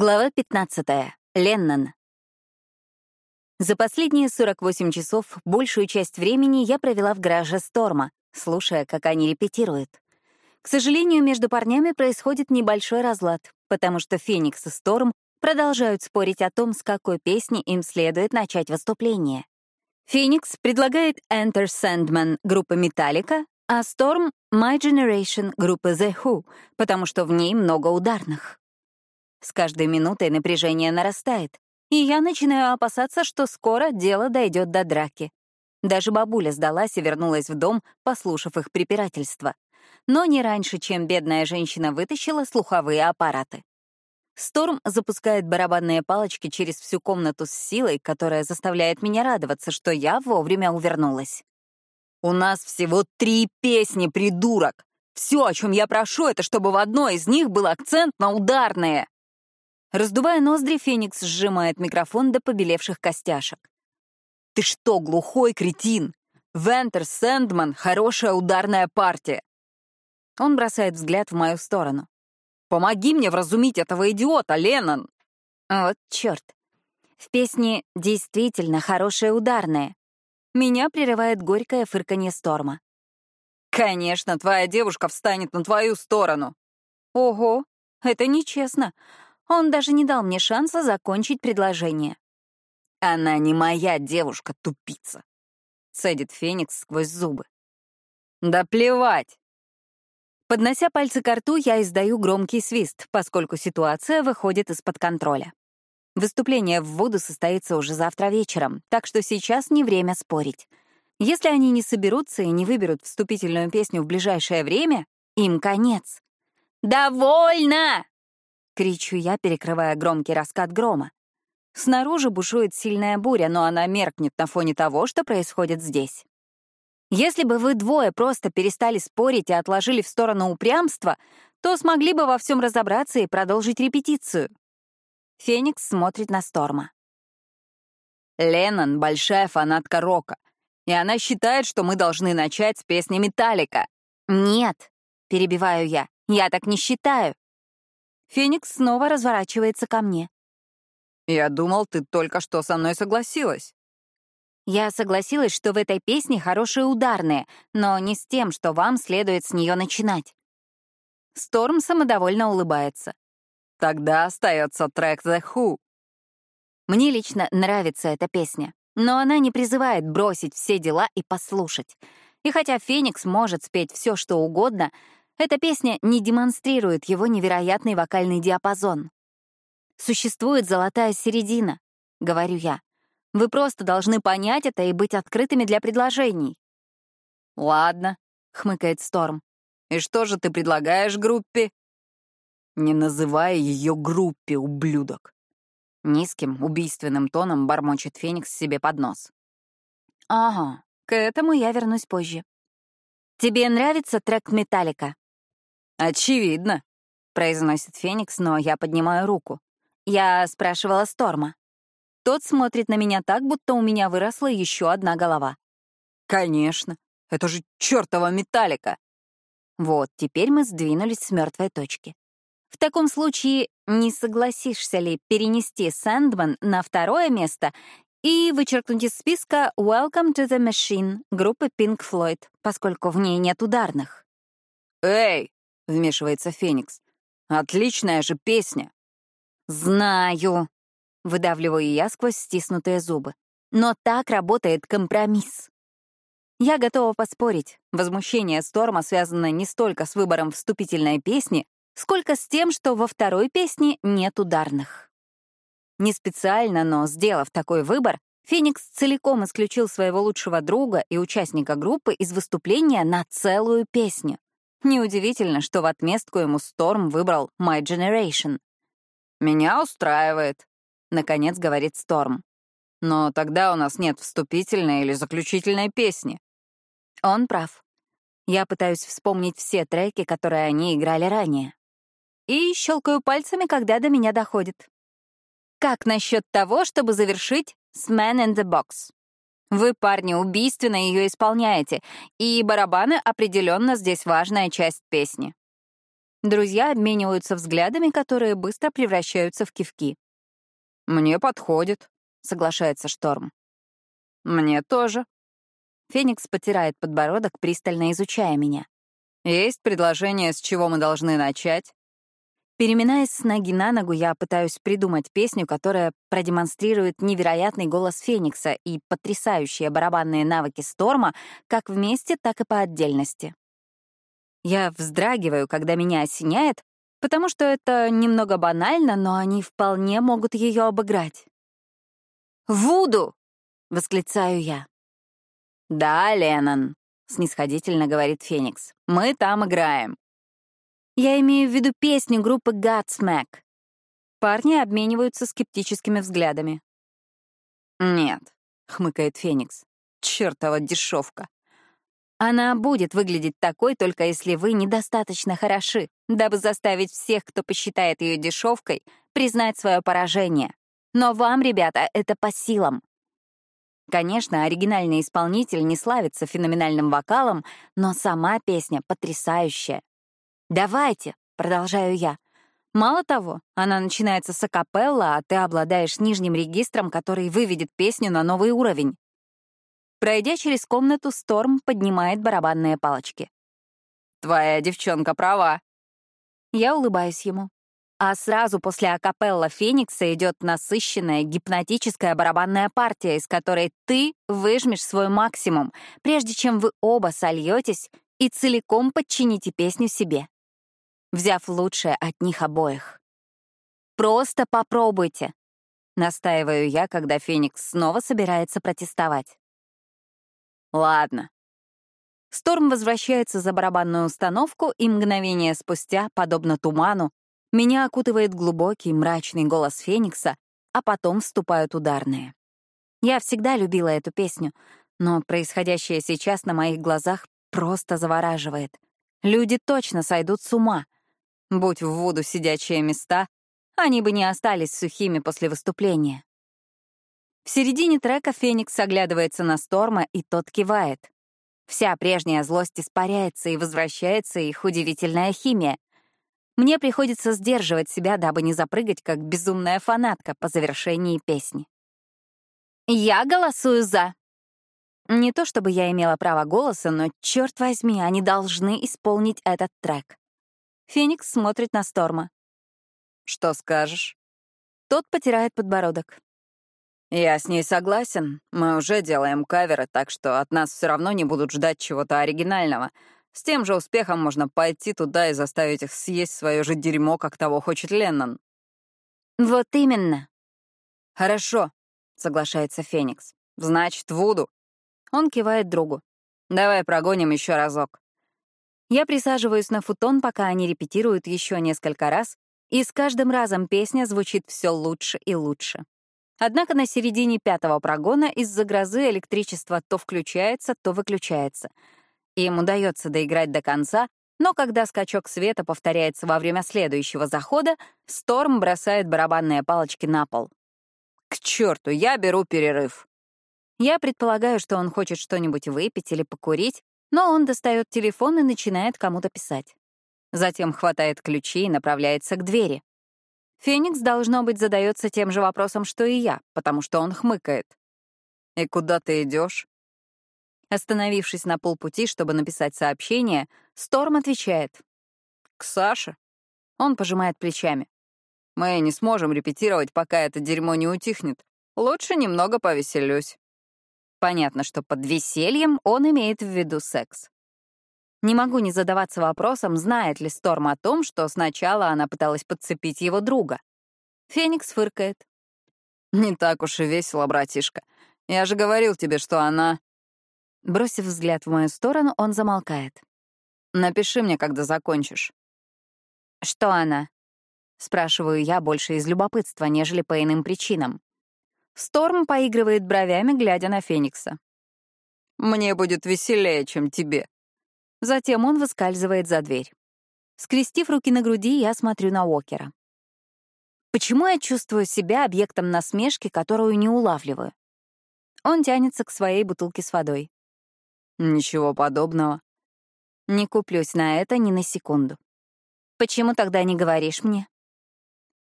Глава 15. Леннон. За последние 48 часов большую часть времени я провела в гараже Сторма, слушая, как они репетируют. К сожалению, между парнями происходит небольшой разлад, потому что Феникс и Сторм продолжают спорить о том, с какой песни им следует начать выступление. Феникс предлагает Enter Sandman группы Metallica, а Storm — My Generation группы The Who, потому что в ней много ударных. С каждой минутой напряжение нарастает, и я начинаю опасаться, что скоро дело дойдет до драки. Даже бабуля сдалась и вернулась в дом, послушав их препирательство. Но не раньше, чем бедная женщина вытащила слуховые аппараты. Сторм запускает барабанные палочки через всю комнату с силой, которая заставляет меня радоваться, что я вовремя увернулась. «У нас всего три песни, придурок! Все, о чем я прошу, это чтобы в одной из них был акцент на ударные!» Раздувая ноздри, Феникс сжимает микрофон до побелевших костяшек. «Ты что, глухой кретин? Вентер Сэндман — хорошая ударная партия!» Он бросает взгляд в мою сторону. «Помоги мне вразумить этого идиота, Леннон!» Вот черт. В песне действительно хорошая ударная. Меня прерывает горькое фырканье Сторма. «Конечно, твоя девушка встанет на твою сторону!» «Ого, это нечестно. Он даже не дал мне шанса закончить предложение. «Она не моя девушка, тупица», — цедит Феникс сквозь зубы. «Да плевать!» Поднося пальцы к рту, я издаю громкий свист, поскольку ситуация выходит из-под контроля. Выступление в воду состоится уже завтра вечером, так что сейчас не время спорить. Если они не соберутся и не выберут вступительную песню в ближайшее время, им конец. «Довольно!» Кричу я, перекрывая громкий раскат грома. Снаружи бушует сильная буря, но она меркнет на фоне того, что происходит здесь. Если бы вы двое просто перестали спорить и отложили в сторону упрямство, то смогли бы во всем разобраться и продолжить репетицию. Феникс смотрит на Сторма. Леннон — большая фанатка рока, и она считает, что мы должны начать с песни «Металлика». «Нет», — перебиваю я, — «я так не считаю. Феникс снова разворачивается ко мне. «Я думал, ты только что со мной согласилась». Я согласилась, что в этой песне хорошие ударные, но не с тем, что вам следует с нее начинать. Сторм самодовольно улыбается. Тогда остается трек The Who. Мне лично нравится эта песня, но она не призывает бросить все дела и послушать. И хотя Феникс может спеть все, что угодно, эта песня не демонстрирует его невероятный вокальный диапазон. «Существует золотая середина», — говорю я. «Вы просто должны понять это и быть открытыми для предложений». «Ладно», — хмыкает Сторм. «И что же ты предлагаешь группе?» «Не называй ее группе, ублюдок!» Низким, убийственным тоном бормочет Феникс себе под нос. «Ага, к этому я вернусь позже. Тебе нравится трек «Металлика»?» «Очевидно», — произносит Феникс, но я поднимаю руку. Я спрашивала Сторма. Тот смотрит на меня так, будто у меня выросла еще одна голова. «Конечно, это же чертова металлика!» Вот, теперь мы сдвинулись с мертвой точки. В таком случае, не согласишься ли перенести Сэндман на второе место и вычеркнуть из списка «Welcome to the Machine» группы Pink Floyd, поскольку в ней нет ударных? «Эй, — вмешивается Феникс. «Отличная же песня!» «Знаю!» — выдавливаю я сквозь стиснутые зубы. «Но так работает компромисс!» Я готова поспорить. Возмущение Сторма связано не столько с выбором вступительной песни, сколько с тем, что во второй песне нет ударных. Не специально, но сделав такой выбор, Феникс целиком исключил своего лучшего друга и участника группы из выступления на целую песню. Неудивительно, что в отместку ему Сторм выбрал My Generation. «Меня устраивает», — наконец говорит Сторм. «Но тогда у нас нет вступительной или заключительной песни». Он прав. Я пытаюсь вспомнить все треки, которые они играли ранее. И щелкаю пальцами, когда до меня доходит. Как насчет того, чтобы завершить с Man in the Box? Вы, парни, убийственно ее исполняете, и барабаны определенно здесь важная часть песни. Друзья обмениваются взглядами, которые быстро превращаются в кивки. «Мне подходит», — соглашается Шторм. «Мне тоже». Феникс потирает подбородок, пристально изучая меня. «Есть предложение, с чего мы должны начать?» Переминаясь с ноги на ногу, я пытаюсь придумать песню, которая продемонстрирует невероятный голос Феникса и потрясающие барабанные навыки Сторма как вместе, так и по отдельности. Я вздрагиваю, когда меня осеняет, потому что это немного банально, но они вполне могут ее обыграть. «Вуду!» — восклицаю я. «Да, Леннон», — снисходительно говорит Феникс. «Мы там играем». Я имею в виду песню группы Godsmack. Парни обмениваются скептическими взглядами. «Нет», — хмыкает Феникс. «Чёртова дешевка». Она будет выглядеть такой, только если вы недостаточно хороши, дабы заставить всех, кто посчитает ее дешевкой, признать свое поражение. Но вам, ребята, это по силам. Конечно, оригинальный исполнитель не славится феноменальным вокалом, но сама песня потрясающая. «Давайте», — продолжаю я. Мало того, она начинается с акапелла, а ты обладаешь нижним регистром, который выведет песню на новый уровень. Пройдя через комнату, Сторм поднимает барабанные палочки. «Твоя девчонка права». Я улыбаюсь ему. А сразу после акапелла Феникса идет насыщенная гипнотическая барабанная партия, из которой ты выжмешь свой максимум, прежде чем вы оба сольетесь и целиком подчините песню себе взяв лучшее от них обоих. «Просто попробуйте», — настаиваю я, когда Феникс снова собирается протестовать. «Ладно». Сторм возвращается за барабанную установку, и мгновение спустя, подобно туману, меня окутывает глубокий, мрачный голос Феникса, а потом вступают ударные. Я всегда любила эту песню, но происходящее сейчас на моих глазах просто завораживает. Люди точно сойдут с ума — Будь в воду сидячие места, они бы не остались сухими после выступления. В середине трека Феникс оглядывается на Сторма, и тот кивает. Вся прежняя злость испаряется, и возвращается их удивительная химия. Мне приходится сдерживать себя, дабы не запрыгать, как безумная фанатка по завершении песни. «Я голосую за!» Не то чтобы я имела право голоса, но, черт возьми, они должны исполнить этот трек. Феникс смотрит на Сторма. «Что скажешь?» Тот потирает подбородок. «Я с ней согласен. Мы уже делаем каверы, так что от нас все равно не будут ждать чего-то оригинального. С тем же успехом можно пойти туда и заставить их съесть свое же дерьмо, как того хочет Леннон». «Вот именно». «Хорошо», — соглашается Феникс. «Значит, Вуду». Он кивает другу. «Давай прогоним еще разок». Я присаживаюсь на футон, пока они репетируют еще несколько раз, и с каждым разом песня звучит все лучше и лучше. Однако на середине пятого прогона из-за грозы электричество то включается, то выключается. Им удается доиграть до конца, но когда скачок света повторяется во время следующего захода, Сторм бросает барабанные палочки на пол. «К черту, я беру перерыв!» Я предполагаю, что он хочет что-нибудь выпить или покурить, но он достает телефон и начинает кому-то писать. Затем хватает ключи и направляется к двери. Феникс, должно быть, задается тем же вопросом, что и я, потому что он хмыкает. «И куда ты идешь? Остановившись на полпути, чтобы написать сообщение, Сторм отвечает. «К Саше». Он пожимает плечами. «Мы не сможем репетировать, пока это дерьмо не утихнет. Лучше немного повеселюсь». Понятно, что под весельем он имеет в виду секс. Не могу не задаваться вопросом, знает ли Сторм о том, что сначала она пыталась подцепить его друга. Феникс фыркает. «Не так уж и весело, братишка. Я же говорил тебе, что она...» Бросив взгляд в мою сторону, он замолкает. «Напиши мне, когда закончишь». «Что она?» — спрашиваю я больше из любопытства, нежели по иным причинам. Сторм поигрывает бровями, глядя на Феникса. «Мне будет веселее, чем тебе». Затем он выскальзывает за дверь. Скрестив руки на груди, я смотрю на Уокера. Почему я чувствую себя объектом насмешки, которую не улавливаю? Он тянется к своей бутылке с водой. Ничего подобного. Не куплюсь на это ни на секунду. Почему тогда не говоришь мне?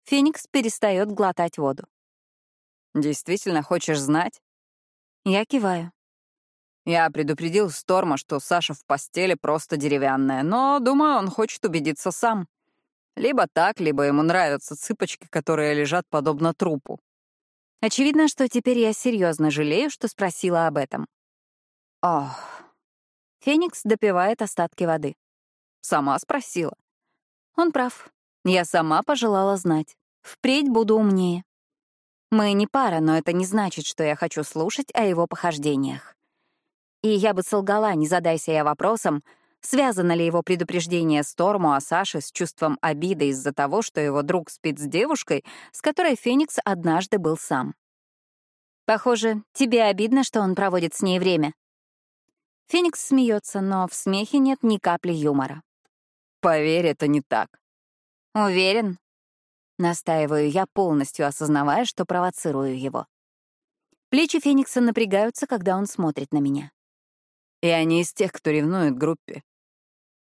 Феникс перестает глотать воду. Действительно хочешь знать? Я киваю. Я предупредил Сторма, что Саша в постели просто деревянная, но, думаю, он хочет убедиться сам. Либо так, либо ему нравятся цыпочки, которые лежат подобно трупу. Очевидно, что теперь я серьезно жалею, что спросила об этом. Ох. Феникс допивает остатки воды. Сама спросила. Он прав. Я сама пожелала знать. Впредь буду умнее. Мы не пара, но это не значит, что я хочу слушать о его похождениях. И я бы солгала, не задайся я вопросом, связано ли его предупреждение Сторму о Саше с чувством обиды из-за того, что его друг спит с девушкой, с которой Феникс однажды был сам. Похоже, тебе обидно, что он проводит с ней время. Феникс смеется, но в смехе нет ни капли юмора. Поверь, это не так. Уверен? Настаиваю я, полностью осознавая, что провоцирую его. Плечи Феникса напрягаются, когда он смотрит на меня. Я не из тех, кто ревнует группе.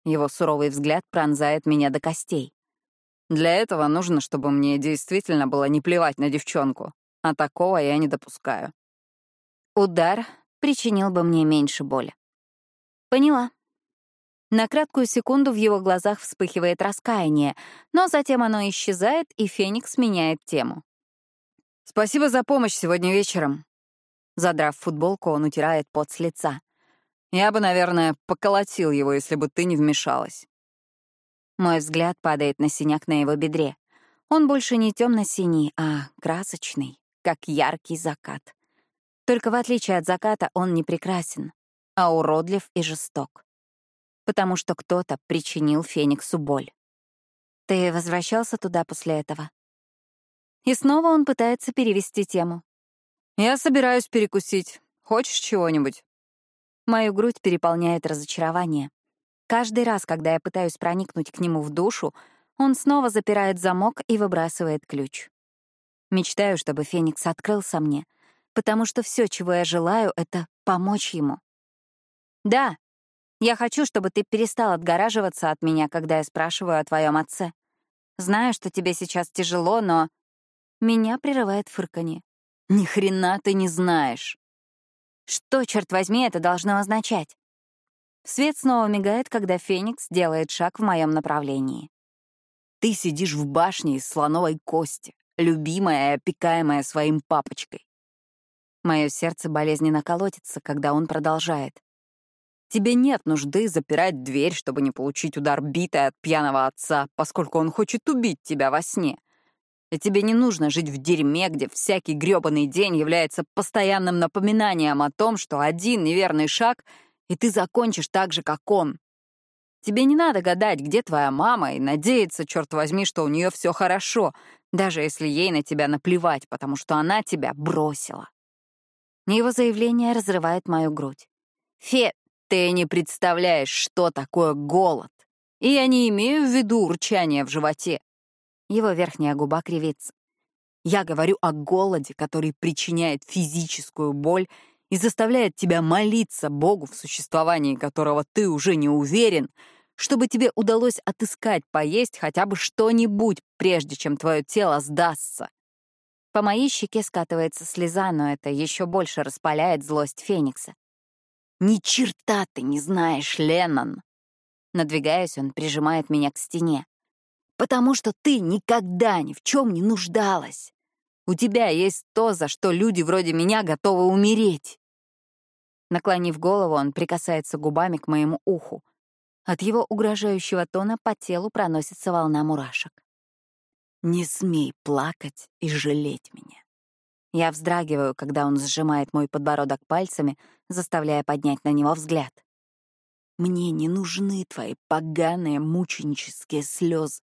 Его суровый взгляд пронзает меня до костей. Для этого нужно, чтобы мне действительно было не плевать на девчонку, а такого я не допускаю. Удар причинил бы мне меньше боли. Поняла. На краткую секунду в его глазах вспыхивает раскаяние, но затем оно исчезает, и Феникс меняет тему. «Спасибо за помощь сегодня вечером». Задрав футболку, он утирает пот с лица. Я бы, наверное, поколотил его, если бы ты не вмешалась. Мой взгляд падает на синяк на его бедре. Он больше не темно-синий, а красочный, как яркий закат. Только в отличие от заката он не прекрасен, а уродлив и жесток. Потому что кто-то причинил Фениксу боль. Ты возвращался туда после этого? И снова он пытается перевести тему. Я собираюсь перекусить. Хочешь чего-нибудь? Мою грудь переполняет разочарование. Каждый раз, когда я пытаюсь проникнуть к нему в душу, он снова запирает замок и выбрасывает ключ. Мечтаю, чтобы Феникс открылся мне, потому что все, чего я желаю, — это помочь ему. Да, я хочу, чтобы ты перестал отгораживаться от меня, когда я спрашиваю о твоем отце. Знаю, что тебе сейчас тяжело, но... Меня прерывает фырканье. Ни хрена ты не знаешь. Что, черт возьми, это должно означать? Свет снова мигает, когда Феникс делает шаг в моем направлении. Ты сидишь в башне из слоновой кости, любимая и опекаемая своим папочкой. Мое сердце болезненно колотится, когда он продолжает. Тебе нет нужды запирать дверь, чтобы не получить удар битой от пьяного отца, поскольку он хочет убить тебя во сне. И тебе не нужно жить в дерьме, где всякий грёбаный день является постоянным напоминанием о том, что один неверный шаг, и ты закончишь так же, как он. Тебе не надо гадать, где твоя мама, и надеяться, черт возьми, что у нее все хорошо, даже если ей на тебя наплевать, потому что она тебя бросила. Его заявление разрывает мою грудь. Фе, ты не представляешь, что такое голод. И я не имею в виду урчание в животе. Его верхняя губа кривится. Я говорю о голоде, который причиняет физическую боль и заставляет тебя молиться Богу, в существовании которого ты уже не уверен, чтобы тебе удалось отыскать поесть хотя бы что-нибудь, прежде чем твое тело сдастся. По моей щеке скатывается слеза, но это еще больше распаляет злость Феникса. «Ни черта ты не знаешь, Леннон!» Надвигаясь, он прижимает меня к стене потому что ты никогда ни в чем не нуждалась. У тебя есть то, за что люди вроде меня готовы умереть. Наклонив голову, он прикасается губами к моему уху. От его угрожающего тона по телу проносится волна мурашек. «Не смей плакать и жалеть меня». Я вздрагиваю, когда он сжимает мой подбородок пальцами, заставляя поднять на него взгляд. «Мне не нужны твои поганые мученические слезы.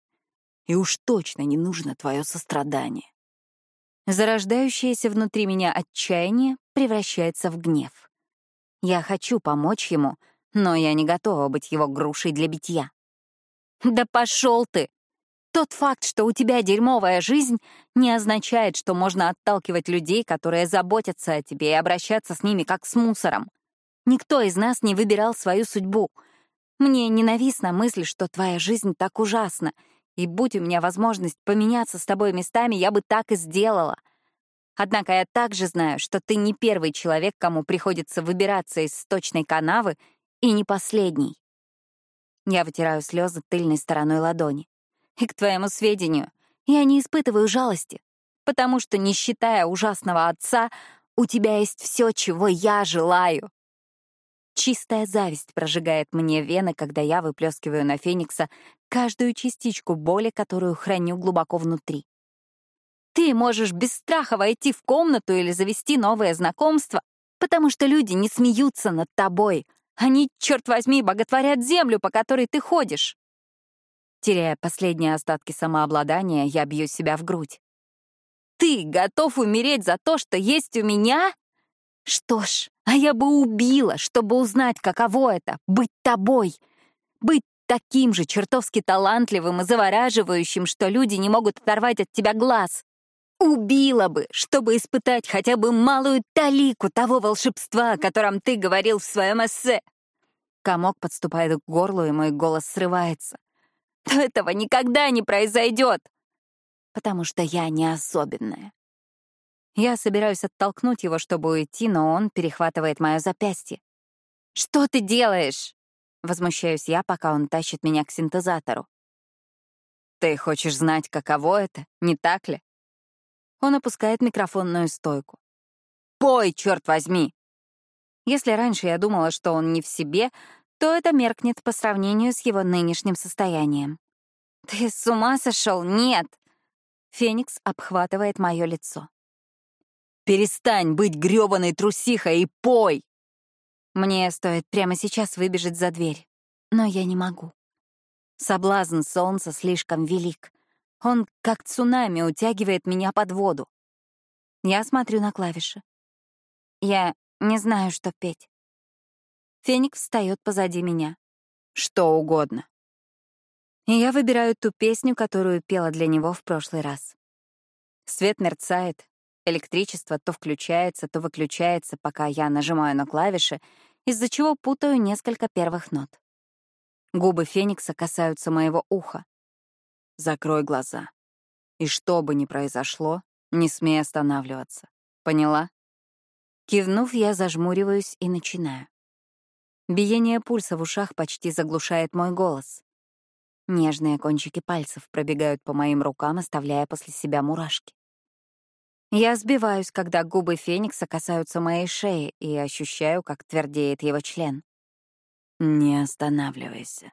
И уж точно не нужно твое сострадание. Зарождающееся внутри меня отчаяние превращается в гнев. Я хочу помочь ему, но я не готова быть его грушей для битья. Да пошел ты! Тот факт, что у тебя дерьмовая жизнь, не означает, что можно отталкивать людей, которые заботятся о тебе, и обращаться с ними как с мусором. Никто из нас не выбирал свою судьбу. Мне ненавистна мысль, что твоя жизнь так ужасна, И будь у меня возможность поменяться с тобой местами, я бы так и сделала. Однако я также знаю, что ты не первый человек, кому приходится выбираться из сточной канавы, и не последний. Я вытираю слезы тыльной стороной ладони. И, к твоему сведению, я не испытываю жалости, потому что, не считая ужасного отца, у тебя есть все, чего я желаю. Чистая зависть прожигает мне вены, когда я выплескиваю на Феникса каждую частичку боли, которую храню глубоко внутри. Ты можешь без страха войти в комнату или завести новое знакомство, потому что люди не смеются над тобой, они, черт возьми, боготворят землю, по которой ты ходишь. Теряя последние остатки самообладания, я бью себя в грудь. Ты готов умереть за то, что есть у меня? Что ж, а я бы убила, чтобы узнать, каково это — быть тобой. Быть таким же чертовски талантливым и завораживающим, что люди не могут оторвать от тебя глаз. Убила бы, чтобы испытать хотя бы малую талику того волшебства, о котором ты говорил в своем эссе. Комок подступает к горлу, и мой голос срывается. То этого никогда не произойдет, потому что я не особенная. Я собираюсь оттолкнуть его, чтобы уйти, но он перехватывает мое запястье. «Что ты делаешь?» — возмущаюсь я, пока он тащит меня к синтезатору. «Ты хочешь знать, каково это, не так ли?» Он опускает микрофонную стойку. «Пой, черт возьми!» Если раньше я думала, что он не в себе, то это меркнет по сравнению с его нынешним состоянием. «Ты с ума сошел? Нет!» Феникс обхватывает мое лицо. «Перестань быть грёбаной трусихой и пой!» Мне стоит прямо сейчас выбежать за дверь, но я не могу. Соблазн солнца слишком велик. Он, как цунами, утягивает меня под воду. Я смотрю на клавиши. Я не знаю, что петь. Феникс встает позади меня. Что угодно. И я выбираю ту песню, которую пела для него в прошлый раз. Свет мерцает, электричество то включается, то выключается, пока я нажимаю на клавиши, из-за чего путаю несколько первых нот. Губы Феникса касаются моего уха. Закрой глаза. И что бы ни произошло, не смей останавливаться. Поняла? Кивнув, я зажмуриваюсь и начинаю. Биение пульса в ушах почти заглушает мой голос. Нежные кончики пальцев пробегают по моим рукам, оставляя после себя мурашки. Я сбиваюсь, когда губы Феникса касаются моей шеи, и ощущаю, как твердеет его член. Не останавливайся.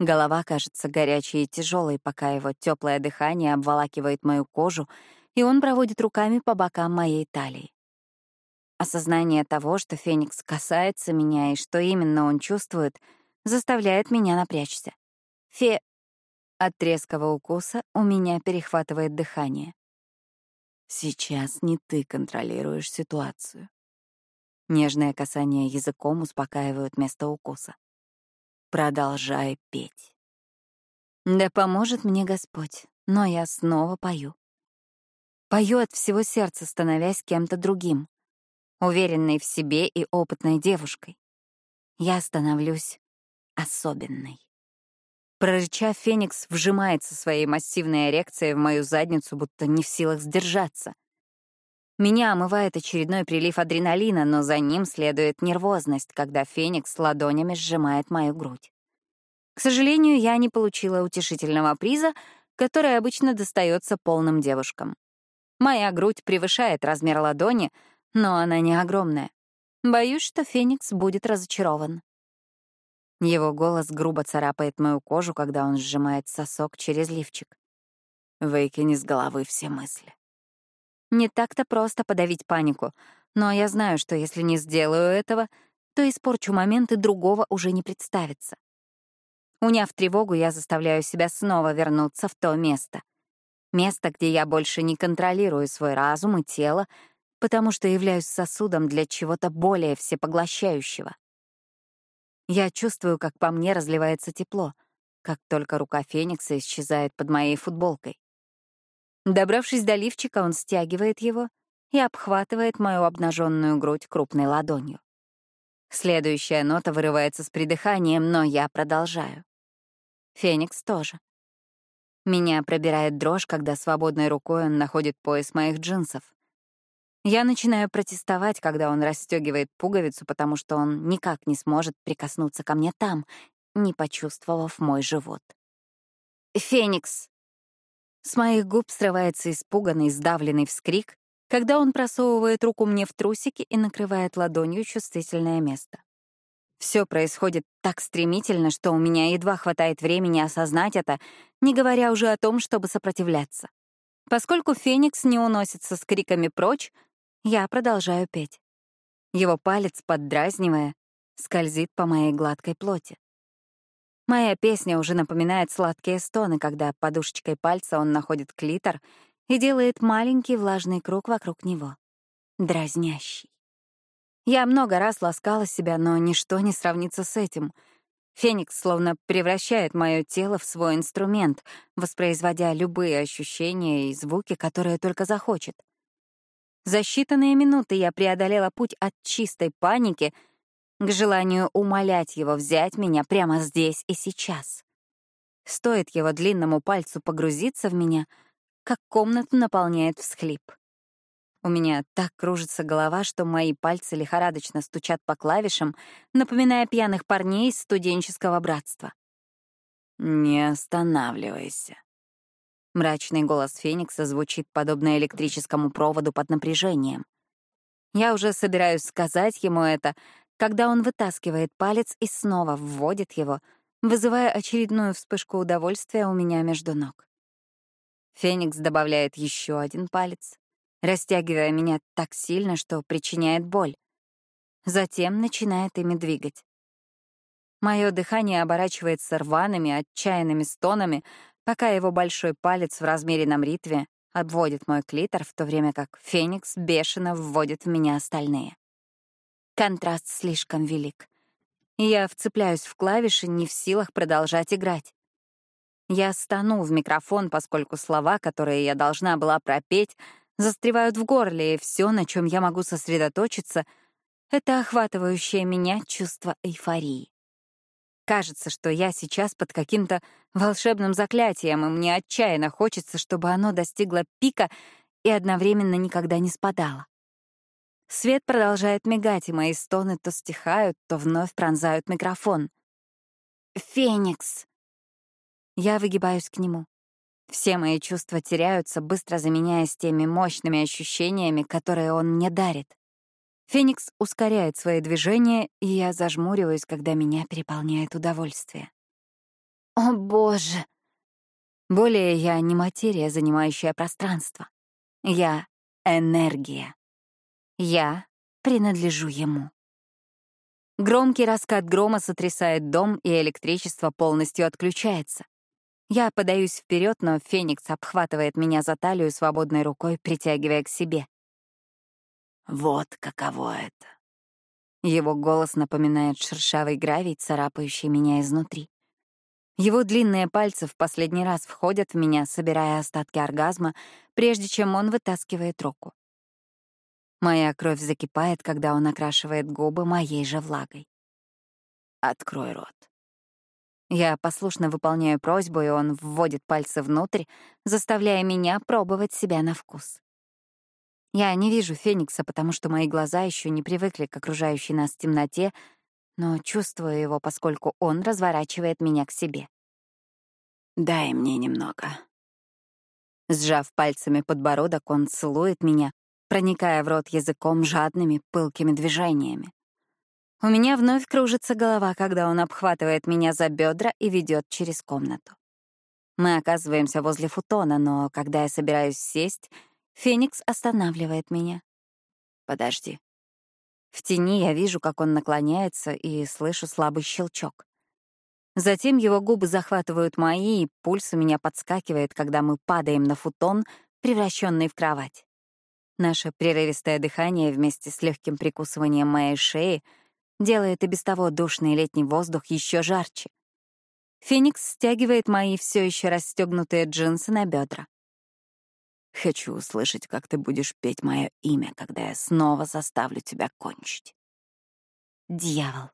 Голова кажется горячей и тяжелой, пока его теплое дыхание обволакивает мою кожу, и он проводит руками по бокам моей талии. Осознание того, что Феникс касается меня и что именно он чувствует, заставляет меня напрячься. Фе... От резкого укуса у меня перехватывает дыхание. Сейчас не ты контролируешь ситуацию. Нежное касание языком успокаивают место укуса. Продолжай петь. Да поможет мне Господь, но я снова пою. Пою от всего сердца, становясь кем-то другим уверенной в себе и опытной девушкой. Я становлюсь особенной. Прорычав, Феникс вжимается своей массивной эрекцией в мою задницу, будто не в силах сдержаться. Меня омывает очередной прилив адреналина, но за ним следует нервозность, когда Феникс ладонями сжимает мою грудь. К сожалению, я не получила утешительного приза, который обычно достается полным девушкам. Моя грудь превышает размер ладони, но она не огромная. Боюсь, что Феникс будет разочарован. Его голос грубо царапает мою кожу, когда он сжимает сосок через лифчик. Выкини с головы все мысли. Не так-то просто подавить панику, но я знаю, что если не сделаю этого, то испорчу момент, и другого уже не представится. Уняв тревогу, я заставляю себя снова вернуться в то место. Место, где я больше не контролирую свой разум и тело, потому что являюсь сосудом для чего-то более всепоглощающего. Я чувствую, как по мне разливается тепло, как только рука Феникса исчезает под моей футболкой. Добравшись до лифчика, он стягивает его и обхватывает мою обнаженную грудь крупной ладонью. Следующая нота вырывается с придыханием, но я продолжаю. Феникс тоже. Меня пробирает дрожь, когда свободной рукой он находит пояс моих джинсов. Я начинаю протестовать, когда он расстегивает пуговицу, потому что он никак не сможет прикоснуться ко мне там, не почувствовав мой живот. «Феникс!» С моих губ срывается испуганный, сдавленный вскрик, когда он просовывает руку мне в трусики и накрывает ладонью чувствительное место. Все происходит так стремительно, что у меня едва хватает времени осознать это, не говоря уже о том, чтобы сопротивляться. Поскольку Феникс не уносится с криками прочь, я продолжаю петь. Его палец, поддразнивая, скользит по моей гладкой плоти. Моя песня уже напоминает сладкие стоны, когда подушечкой пальца он находит клитор и делает маленький влажный круг вокруг него. Дразнящий. Я много раз ласкала себя, но ничто не сравнится с этим. Феникс словно превращает мое тело в свой инструмент, воспроизводя любые ощущения и звуки, которые только захочет. За считанные минуты я преодолела путь от чистой паники к желанию умолять его взять меня прямо здесь и сейчас. Стоит его длинному пальцу погрузиться в меня, как комнату наполняет всхлип. У меня так кружится голова, что мои пальцы лихорадочно стучат по клавишам, напоминая пьяных парней из студенческого братства. «Не останавливайся». Мрачный голос Феникса звучит подобно электрическому проводу под напряжением. Я уже собираюсь сказать ему это, когда он вытаскивает палец и снова вводит его, вызывая очередную вспышку удовольствия у меня между ног. Феникс добавляет еще один палец, растягивая меня так сильно, что причиняет боль. Затем начинает ими двигать. Мое дыхание оборачивается рваными, отчаянными стонами, пока его большой палец в размеренном ритве обводит мой клитор, в то время как Феникс бешено вводит в меня остальные. Контраст слишком велик. Я вцепляюсь в клавиши, не в силах продолжать играть. Я стану в микрофон, поскольку слова, которые я должна была пропеть, застревают в горле, и все, на чем я могу сосредоточиться, это охватывающее меня чувство эйфории. Кажется, что я сейчас под каким-то волшебным заклятием, и мне отчаянно хочется, чтобы оно достигло пика и одновременно никогда не спадало. Свет продолжает мигать, и мои стоны то стихают, то вновь пронзают микрофон. «Феникс!» Я выгибаюсь к нему. Все мои чувства теряются, быстро заменяясь теми мощными ощущениями, которые он мне дарит. Феникс ускоряет свои движения, и я зажмуриваюсь, когда меня переполняет удовольствие. О, боже! Более я не материя, занимающая пространство. Я — энергия. Я принадлежу ему. Громкий раскат грома сотрясает дом, и электричество полностью отключается. Я подаюсь вперед, но Феникс обхватывает меня за талию свободной рукой, притягивая к себе. Вот каково это. Его голос напоминает шершавый гравий, царапающий меня изнутри. Его длинные пальцы в последний раз входят в меня, собирая остатки оргазма, прежде чем он вытаскивает руку. Моя кровь закипает, когда он окрашивает губы моей же влагой. «Открой рот», я послушно выполняю просьбу, и он вводит пальцы внутрь, заставляя меня пробовать себя на вкус. Я не вижу Феникса, потому что мои глаза еще не привыкли к окружающей нас темноте, но чувствую его, поскольку он разворачивает меня к себе. «Дай мне немного». Сжав пальцами подбородок, он целует меня, проникая в рот языком жадными, пылкими движениями. У меня вновь кружится голова, когда он обхватывает меня за бедра и ведет через комнату. Мы оказываемся возле футона, но когда я собираюсь сесть, Феникс останавливает меня. «Подожди». В тени я вижу, как он наклоняется, и слышу слабый щелчок. Затем его губы захватывают мои, и пульс у меня подскакивает, когда мы падаем на футон, превращенный в кровать. Наше прерывистое дыхание вместе с легким прикусыванием моей шеи — делает и без того душный летний воздух еще жарче. Феникс стягивает мои все еще расстегнутые джинсы на бедра. Хочу услышать, как ты будешь петь мое имя, когда я снова заставлю тебя кончить. Дьявол.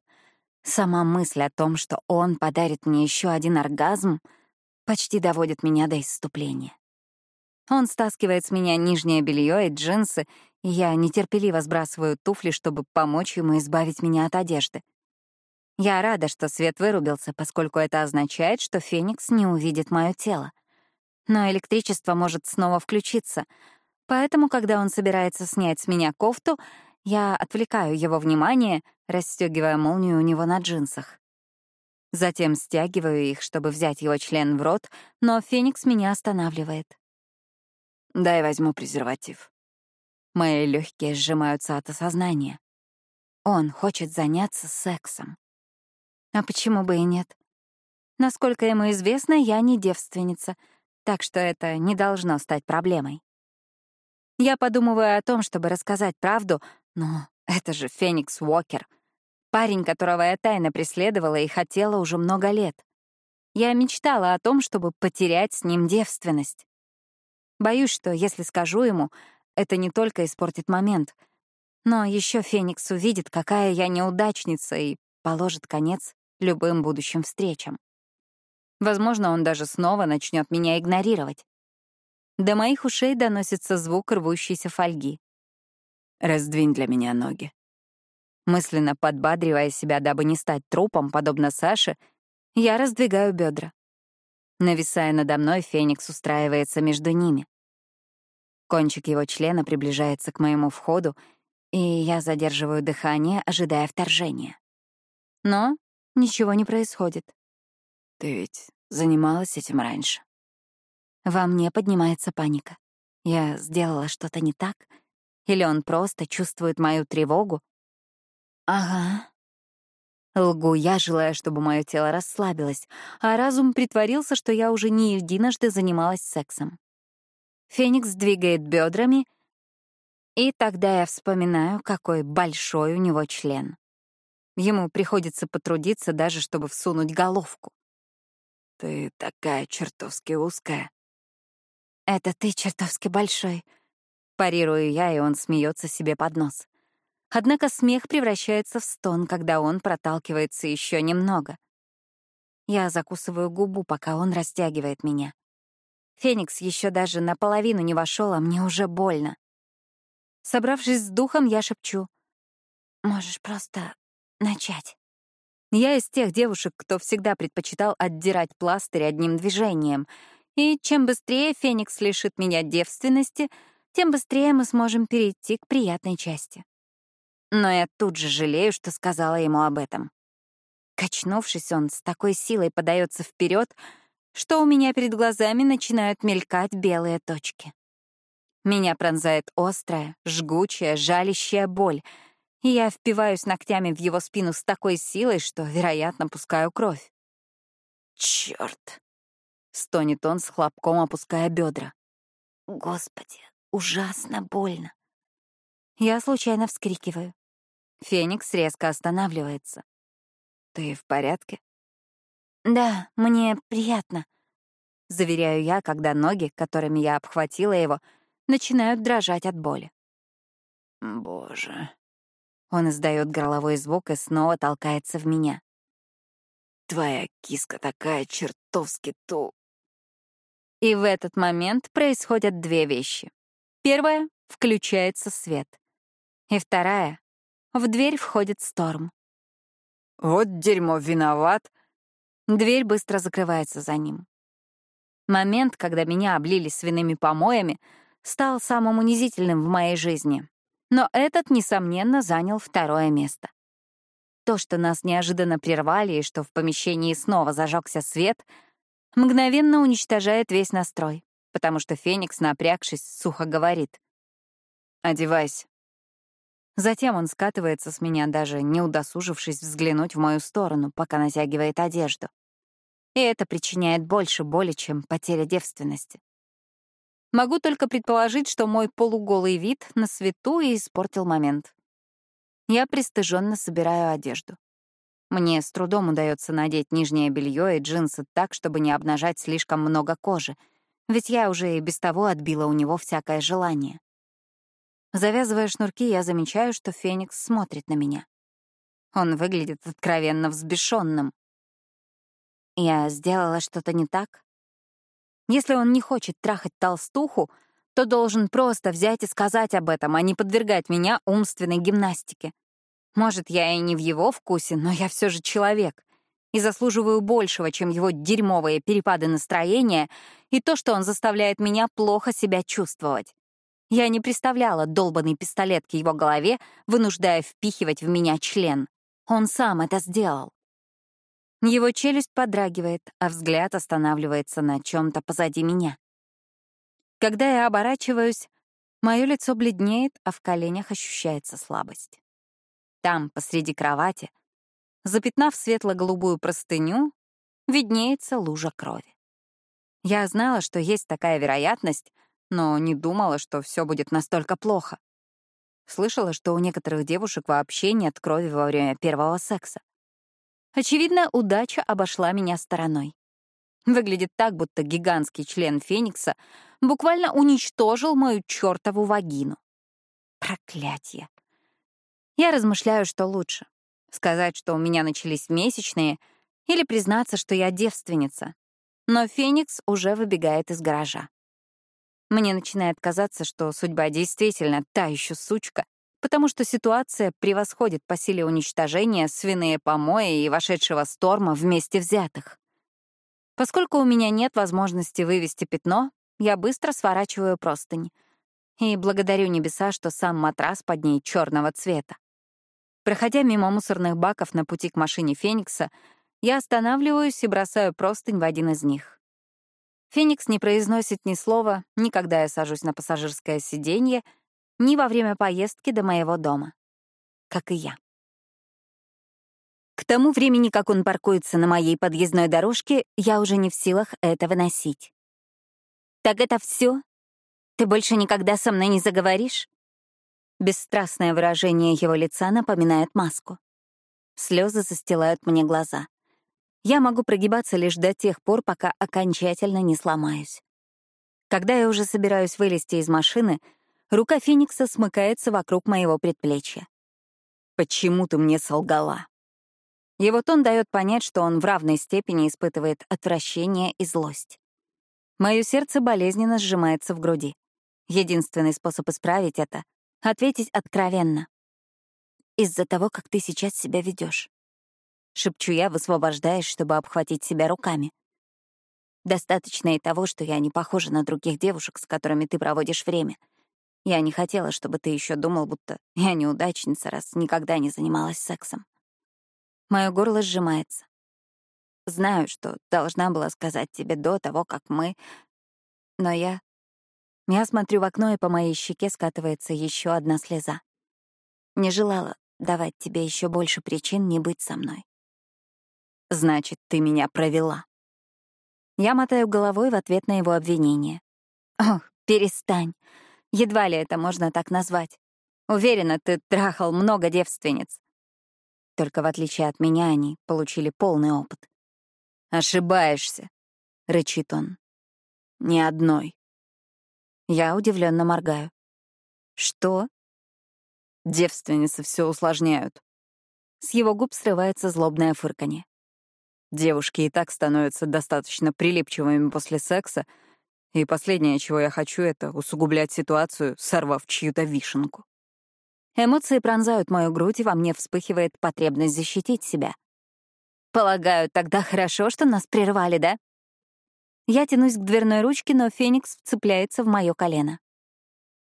Сама мысль о том, что он подарит мне еще один оргазм, почти доводит меня до исступления. Он стаскивает с меня нижнее белье и джинсы, и я нетерпеливо сбрасываю туфли, чтобы помочь ему избавить меня от одежды. Я рада, что свет вырубился, поскольку это означает, что Феникс не увидит мое тело. Но электричество может снова включиться, поэтому, когда он собирается снять с меня кофту, я отвлекаю его внимание, расстегивая молнию у него на джинсах. Затем стягиваю их, чтобы взять его член в рот, но Феникс меня останавливает. «Дай возьму презерватив». Мои легкие сжимаются от осознания. Он хочет заняться сексом. А почему бы и нет? Насколько ему известно, я не девственница, так что это не должно стать проблемой. Я подумываю о том, чтобы рассказать правду, но это же Феникс Уокер — Парень, которого я тайно преследовала и хотела уже много лет. Я мечтала о том, чтобы потерять с ним девственность. Боюсь, что если скажу ему, это не только испортит момент, но еще Феникс увидит, какая я неудачница, и положит конец любым будущим встречам. Возможно, он даже снова начнет меня игнорировать. До моих ушей доносится звук рвущейся фольги. «Раздвинь для меня ноги», Мысленно подбадривая себя, дабы не стать трупом, подобно Саше, я раздвигаю бедра. Нависая надо мной, Феникс устраивается между ними. Кончик его члена приближается к моему входу, и я задерживаю дыхание, ожидая вторжения. Но ничего не происходит. Ты ведь занималась этим раньше? Во мне поднимается паника. Я сделала что-то не так? Или он просто чувствует мою тревогу Ага. Лгу я, желая, чтобы мое тело расслабилось, а разум притворился, что я уже не единожды занималась сексом. Феникс двигает бедрами, и тогда я вспоминаю, какой большой у него член. Ему приходится потрудиться даже, чтобы всунуть головку. «Ты такая чертовски узкая». «Это ты чертовски большой», — парирую я, и он смеется себе под нос. Однако смех превращается в стон, когда он проталкивается еще немного. Я закусываю губу, пока он растягивает меня. Феникс еще даже наполовину не вошел, а мне уже больно. Собравшись с духом, я шепчу. «Можешь просто начать». Я из тех девушек, кто всегда предпочитал отдирать пластырь одним движением. И чем быстрее Феникс лишит меня девственности, тем быстрее мы сможем перейти к приятной части. Но я тут же жалею, что сказала ему об этом. Качнувшись, он с такой силой подается вперед, что у меня перед глазами начинают мелькать белые точки. Меня пронзает острая, жгучая, жалящая боль, я впиваюсь ногтями в его спину с такой силой, что, вероятно, пускаю кровь. «Чёрт!» — стонет он с хлопком, опуская бедра. «Господи, ужасно больно!» Я случайно вскрикиваю. Феникс резко останавливается. «Ты в порядке?» «Да, мне приятно», — заверяю я, когда ноги, которыми я обхватила его, начинают дрожать от боли. «Боже». Он издает горловой звук и снова толкается в меня. «Твоя киска такая чертовски ту...» И в этот момент происходят две вещи. Первая — включается свет. И вторая в дверь входит Сторм. «Вот дерьмо, виноват!» Дверь быстро закрывается за ним. Момент, когда меня облили свиными помоями, стал самым унизительным в моей жизни. Но этот, несомненно, занял второе место. То, что нас неожиданно прервали и что в помещении снова зажегся свет, мгновенно уничтожает весь настрой, потому что Феникс, напрягшись, сухо говорит. «Одевайся». Затем он скатывается с меня, даже не удосужившись взглянуть в мою сторону, пока натягивает одежду. И это причиняет больше боли, чем потеря девственности. Могу только предположить, что мой полуголый вид на свету и испортил момент. Я пристыженно собираю одежду. Мне с трудом удается надеть нижнее белье и джинсы так, чтобы не обнажать слишком много кожи, ведь я уже и без того отбила у него всякое желание. Завязывая шнурки, я замечаю, что Феникс смотрит на меня. Он выглядит откровенно взбешенным. Я сделала что-то не так? Если он не хочет трахать толстуху, то должен просто взять и сказать об этом, а не подвергать меня умственной гимнастике. Может, я и не в его вкусе, но я все же человек и заслуживаю большего, чем его дерьмовые перепады настроения и то, что он заставляет меня плохо себя чувствовать. Я не представляла долбанный пистолет к его голове, вынуждая впихивать в меня член. Он сам это сделал. Его челюсть подрагивает, а взгляд останавливается на чем то позади меня. Когда я оборачиваюсь, мое лицо бледнеет, а в коленях ощущается слабость. Там, посреди кровати, запятнав светло-голубую простыню, виднеется лужа крови. Я знала, что есть такая вероятность, но не думала, что все будет настолько плохо. Слышала, что у некоторых девушек вообще нет крови во время первого секса. Очевидно, удача обошла меня стороной. Выглядит так, будто гигантский член Феникса буквально уничтожил мою чертову вагину. Проклятье. Я размышляю, что лучше. Сказать, что у меня начались месячные, или признаться, что я девственница. Но Феникс уже выбегает из гаража. Мне начинает казаться, что судьба действительно та еще сучка, потому что ситуация превосходит по силе уничтожения свиные помои и вошедшего сторма вместе взятых. Поскольку у меня нет возможности вывести пятно, я быстро сворачиваю простынь. И благодарю небеса, что сам матрас под ней черного цвета. Проходя мимо мусорных баков на пути к машине Феникса, я останавливаюсь и бросаю простынь в один из них. Феникс не произносит ни слова, ни когда я сажусь на пассажирское сиденье — ни во время поездки до моего дома. Как и я. К тому времени, как он паркуется на моей подъездной дорожке, я уже не в силах это выносить. «Так это все? Ты больше никогда со мной не заговоришь?» Бесстрастное выражение его лица напоминает маску. Слезы застилают мне глаза. Я могу прогибаться лишь до тех пор, пока окончательно не сломаюсь. Когда я уже собираюсь вылезти из машины, Рука Феникса смыкается вокруг моего предплечья. «Почему ты мне солгала?» Его тон дает понять, что он в равной степени испытывает отвращение и злость. Мое сердце болезненно сжимается в груди. Единственный способ исправить это — ответить откровенно. «Из-за того, как ты сейчас себя ведешь. Шепчу я, высвобождаясь, чтобы обхватить себя руками. Достаточно и того, что я не похожа на других девушек, с которыми ты проводишь время — я не хотела, чтобы ты еще думал, будто я неудачница, раз никогда не занималась сексом. Мое горло сжимается. Знаю, что должна была сказать тебе до того, как мы... Но я... Я смотрю в окно, и по моей щеке скатывается еще одна слеза. Не желала давать тебе еще больше причин не быть со мной. Значит, ты меня провела. Я мотаю головой в ответ на его обвинение. Ох, перестань. Едва ли это можно так назвать. Уверена, ты трахал много девственниц. Только в отличие от меня они получили полный опыт. «Ошибаешься», — рычит он. «Ни одной». Я удивленно моргаю. «Что?» Девственницы все усложняют. С его губ срывается злобное фырканье. Девушки и так становятся достаточно прилипчивыми после секса, и последнее, чего я хочу, это усугублять ситуацию, сорвав чью-то вишенку. Эмоции пронзают мою грудь, и во мне вспыхивает потребность защитить себя. Полагаю, тогда хорошо, что нас прервали, да? Я тянусь к дверной ручке, но Феникс вцепляется в мое колено.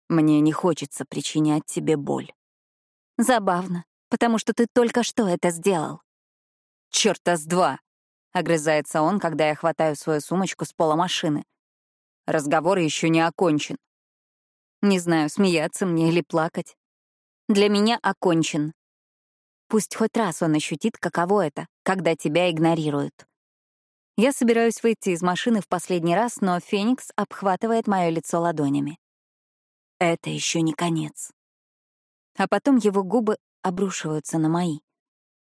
Мне не хочется причинять тебе боль. Забавно, потому что ты только что это сделал. Чёрта с два! — огрызается он, когда я хватаю свою сумочку с пола машины. Разговор еще не окончен. Не знаю, смеяться мне или плакать. Для меня окончен. Пусть хоть раз он ощутит, каково это, когда тебя игнорируют. Я собираюсь выйти из машины в последний раз, но Феникс обхватывает мое лицо ладонями. Это еще не конец. А потом его губы обрушиваются на мои.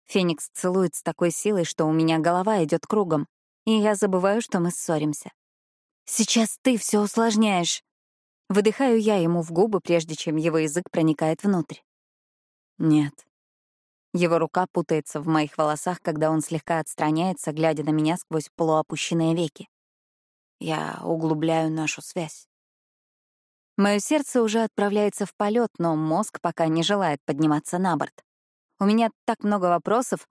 Феникс целует с такой силой, что у меня голова идет кругом, и я забываю, что мы ссоримся. Сейчас ты все усложняешь. Выдыхаю я ему в губы, прежде чем его язык проникает внутрь. Нет. Его рука путается в моих волосах, когда он слегка отстраняется, глядя на меня сквозь полуопущенные веки. Я углубляю нашу связь. Мое сердце уже отправляется в полет, но мозг пока не желает подниматься на борт. У меня так много вопросов.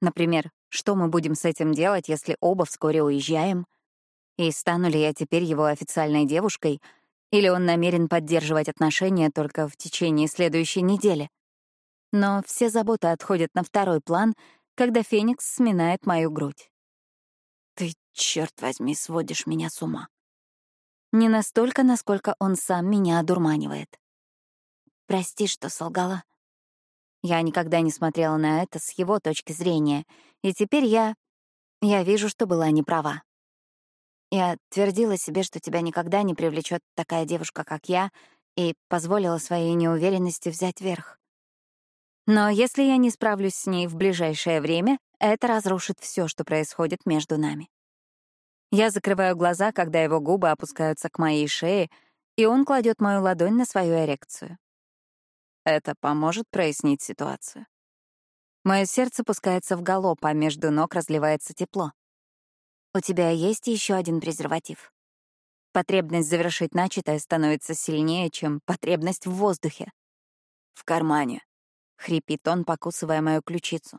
Например, что мы будем с этим делать, если оба вскоре уезжаем? И стану ли я теперь его официальной девушкой, или он намерен поддерживать отношения только в течение следующей недели? Но все заботы отходят на второй план, когда Феникс сминает мою грудь. Ты, черт возьми, сводишь меня с ума. Не настолько, насколько он сам меня одурманивает. Прости, что солгала. Я никогда не смотрела на это с его точки зрения, и теперь я... Я вижу, что была не права. Я твердила себе, что тебя никогда не привлечет такая девушка, как я, и позволила своей неуверенности взять верх. Но если я не справлюсь с ней в ближайшее время, это разрушит все, что происходит между нами. Я закрываю глаза, когда его губы опускаются к моей шее, и он кладет мою ладонь на свою эрекцию. Это поможет прояснить ситуацию. Мое сердце пускается в галоп, а между ног разливается тепло. У тебя есть еще один презерватив? Потребность завершить начатое становится сильнее, чем потребность в воздухе. В кармане. — хрипит он, покусывая мою ключицу.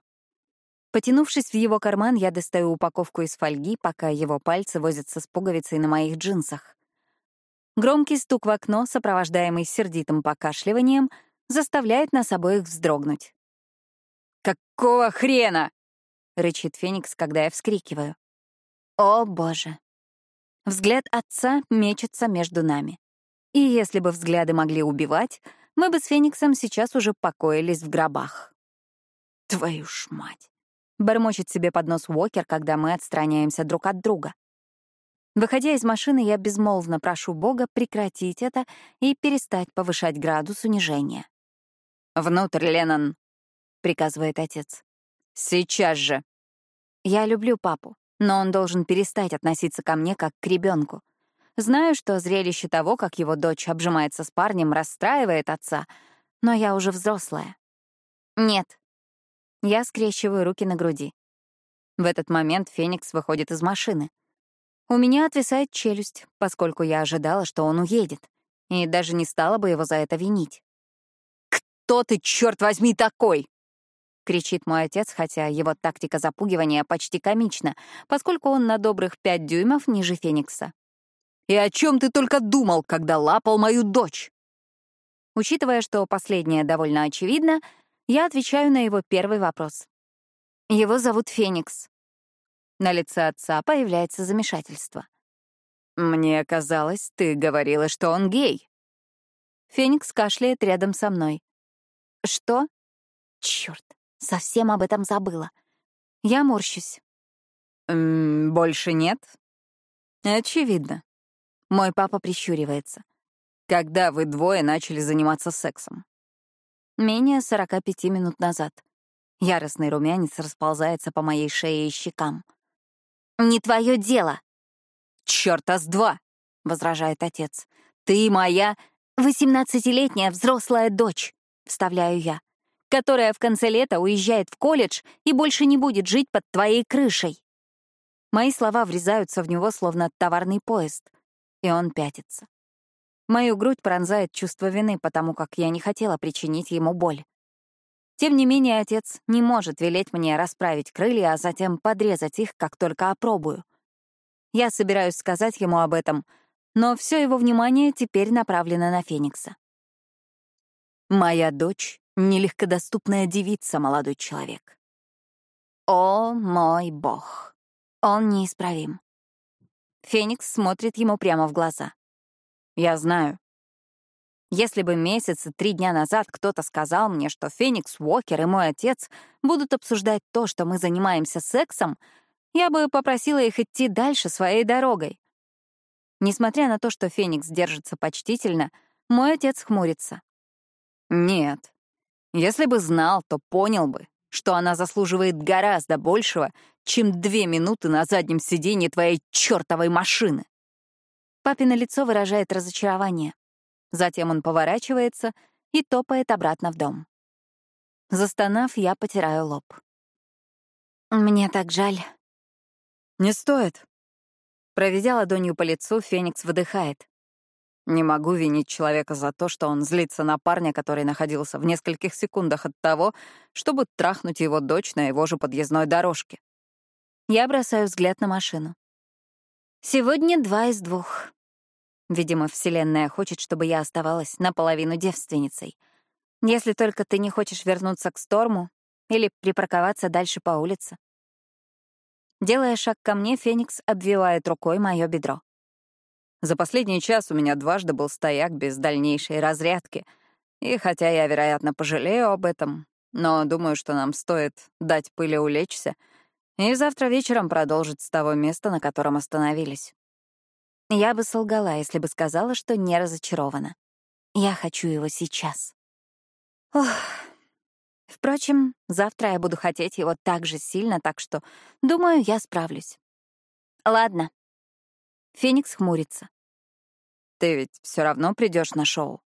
Потянувшись в его карман, я достаю упаковку из фольги, пока его пальцы возятся с пуговицей на моих джинсах. Громкий стук в окно, сопровождаемый сердитым покашливанием, заставляет нас обоих вздрогнуть. «Какого хрена?» — рычит Феникс, когда я вскрикиваю. «О, боже!» Взгляд отца мечется между нами. И если бы взгляды могли убивать, мы бы с Фениксом сейчас уже покоились в гробах. Твою ж мать. Бормочет себе под нос Уокер, когда мы отстраняемся друг от друга. Выходя из машины, я безмолвно прошу Бога прекратить это и перестать повышать градус унижения. «Внутрь, Леннон!» — приказывает отец. «Сейчас же!» Я люблю папу, но он должен перестать относиться ко мне как к ребенку. Знаю, что зрелище того, как его дочь обжимается с парнем, расстраивает отца, но я уже взрослая. Нет. Я скрещиваю руки на груди. В этот момент Феникс выходит из машины. У меня отвисает челюсть, поскольку я ожидала, что он уедет, и даже не стала бы его за это винить. «Кто ты, черт возьми, такой?» — кричит мой отец, хотя его тактика запугивания почти комична, поскольку он на добрых пять дюймов ниже Феникса. И о чем ты только думал, когда лапал мою дочь?» Учитывая, что последнее довольно очевидно, я отвечаю на его первый вопрос. Его зовут Феникс. На лице отца появляется замешательство. «Мне казалось, ты говорила, что он гей». Феникс кашляет рядом со мной. «Что?» Черт, совсем об этом забыла. Я морщусь. «М -м, «Больше нет?» «Очевидно. Мой папа прищуривается. Когда вы двое начали заниматься сексом? Менее 45 минут назад. Яростный румянец расползается по моей шее и щекам. «Не твое дело!» «Чёрта с два!» — возражает отец. «Ты моя восемнадцатилетняя взрослая дочь!» — вставляю я, которая в конце лета уезжает в колледж и больше не будет жить под твоей крышей. Мои слова врезаются в него, словно товарный поезд и он пятится. Мою грудь пронзает чувство вины, потому как я не хотела причинить ему боль. Тем не менее, отец не может велеть мне расправить крылья, а затем подрезать их, как только опробую. Я собираюсь сказать ему об этом, но все его внимание теперь направлено на Феникса. «Моя дочь — нелегкодоступная девица, молодой человек». О, мой бог! Он неисправим. Феникс смотрит ему прямо в глаза. «Я знаю. Если бы месяц и три дня назад кто-то сказал мне, что Феникс Уокер и мой отец будут обсуждать то, что мы занимаемся сексом, я бы попросила их идти дальше своей дорогой. Несмотря на то, что Феникс держится почтительно, мой отец хмурится. Нет. Если бы знал, то понял бы, что она заслуживает гораздо большего, чем две минуты на заднем сиденье твоей чертовой машины. Папино лицо выражает разочарование. Затем он поворачивается и топает обратно в дом. Застонав, я потираю лоб. Мне так жаль. Не стоит. Проведя ладонью по лицу, Феникс выдыхает. Не могу винить человека за то, что он злится на парня, который находился в нескольких секундах от того, чтобы трахнуть его дочь на его же подъездной дорожке. Я бросаю взгляд на машину. Сегодня два из двух. Видимо, Вселенная хочет, чтобы я оставалась наполовину девственницей. Если только ты не хочешь вернуться к Сторму или припарковаться дальше по улице. Делая шаг ко мне, Феникс обвивает рукой мое бедро. За последний час у меня дважды был стояк без дальнейшей разрядки. И хотя я, вероятно, пожалею об этом, но думаю, что нам стоит дать пыли улечься и завтра вечером продолжить с того места, на котором остановились. Я бы солгала, если бы сказала, что не разочарована. Я хочу его сейчас. Ох, Впрочем, завтра я буду хотеть его так же сильно, так что, думаю, я справлюсь. Ладно. Феникс хмурится. Ты ведь все равно придешь на шоу.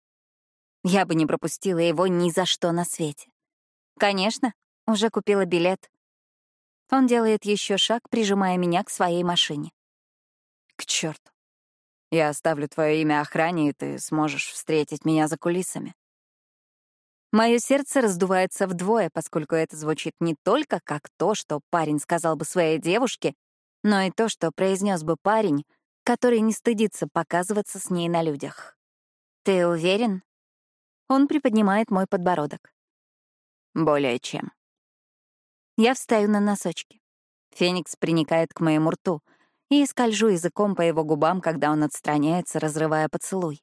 Я бы не пропустила его ни за что на свете. Конечно, уже купила билет. Он делает еще шаг, прижимая меня к своей машине. К черту. Я оставлю твое имя охране, и ты сможешь встретить меня за кулисами. Мое сердце раздувается вдвое, поскольку это звучит не только как то, что парень сказал бы своей девушке, но и то, что произнес бы парень, который не стыдится показываться с ней на людях. «Ты уверен?» Он приподнимает мой подбородок. «Более чем». Я встаю на носочки. Феникс приникает к моему рту и скольжу языком по его губам, когда он отстраняется, разрывая поцелуй.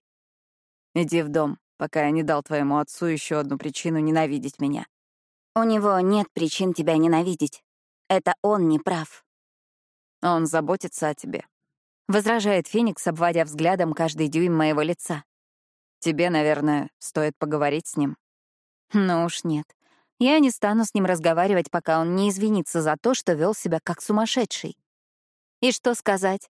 «Иди в дом пока я не дал твоему отцу еще одну причину ненавидеть меня. У него нет причин тебя ненавидеть. Это он не прав. Он заботится о тебе. Возражает Феникс, обводя взглядом каждый дюйм моего лица. Тебе, наверное, стоит поговорить с ним. Ну уж нет. Я не стану с ним разговаривать, пока он не извинится за то, что вел себя как сумасшедший. И что сказать?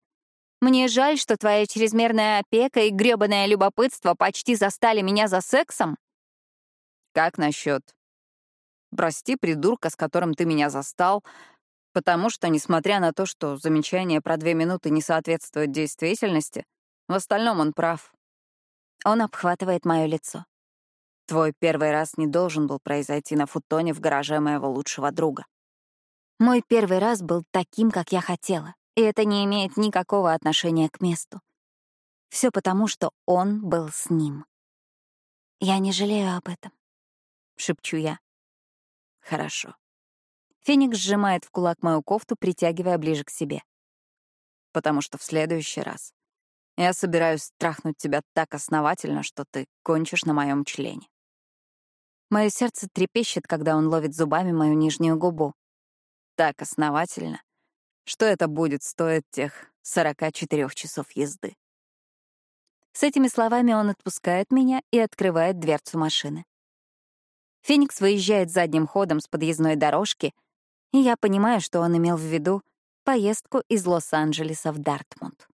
Мне жаль, что твоя чрезмерная опека и грёбаное любопытство почти застали меня за сексом. Как насчет? Прости придурка, с которым ты меня застал, потому что, несмотря на то, что замечание про две минуты не соответствует действительности, в остальном он прав. Он обхватывает мое лицо. Твой первый раз не должен был произойти на футоне в гараже моего лучшего друга. Мой первый раз был таким, как я хотела и это не имеет никакого отношения к месту. Все потому, что он был с ним. «Я не жалею об этом», — шепчу я. «Хорошо». Феникс сжимает в кулак мою кофту, притягивая ближе к себе. «Потому что в следующий раз я собираюсь страхнуть тебя так основательно, что ты кончишь на моем члене». Мое сердце трепещет, когда он ловит зубами мою нижнюю губу. Так основательно, что это будет стоить тех 44 часов езды. С этими словами он отпускает меня и открывает дверцу машины. Феникс выезжает задним ходом с подъездной дорожки, и я понимаю, что он имел в виду поездку из Лос-Анджелеса в Дартмунд.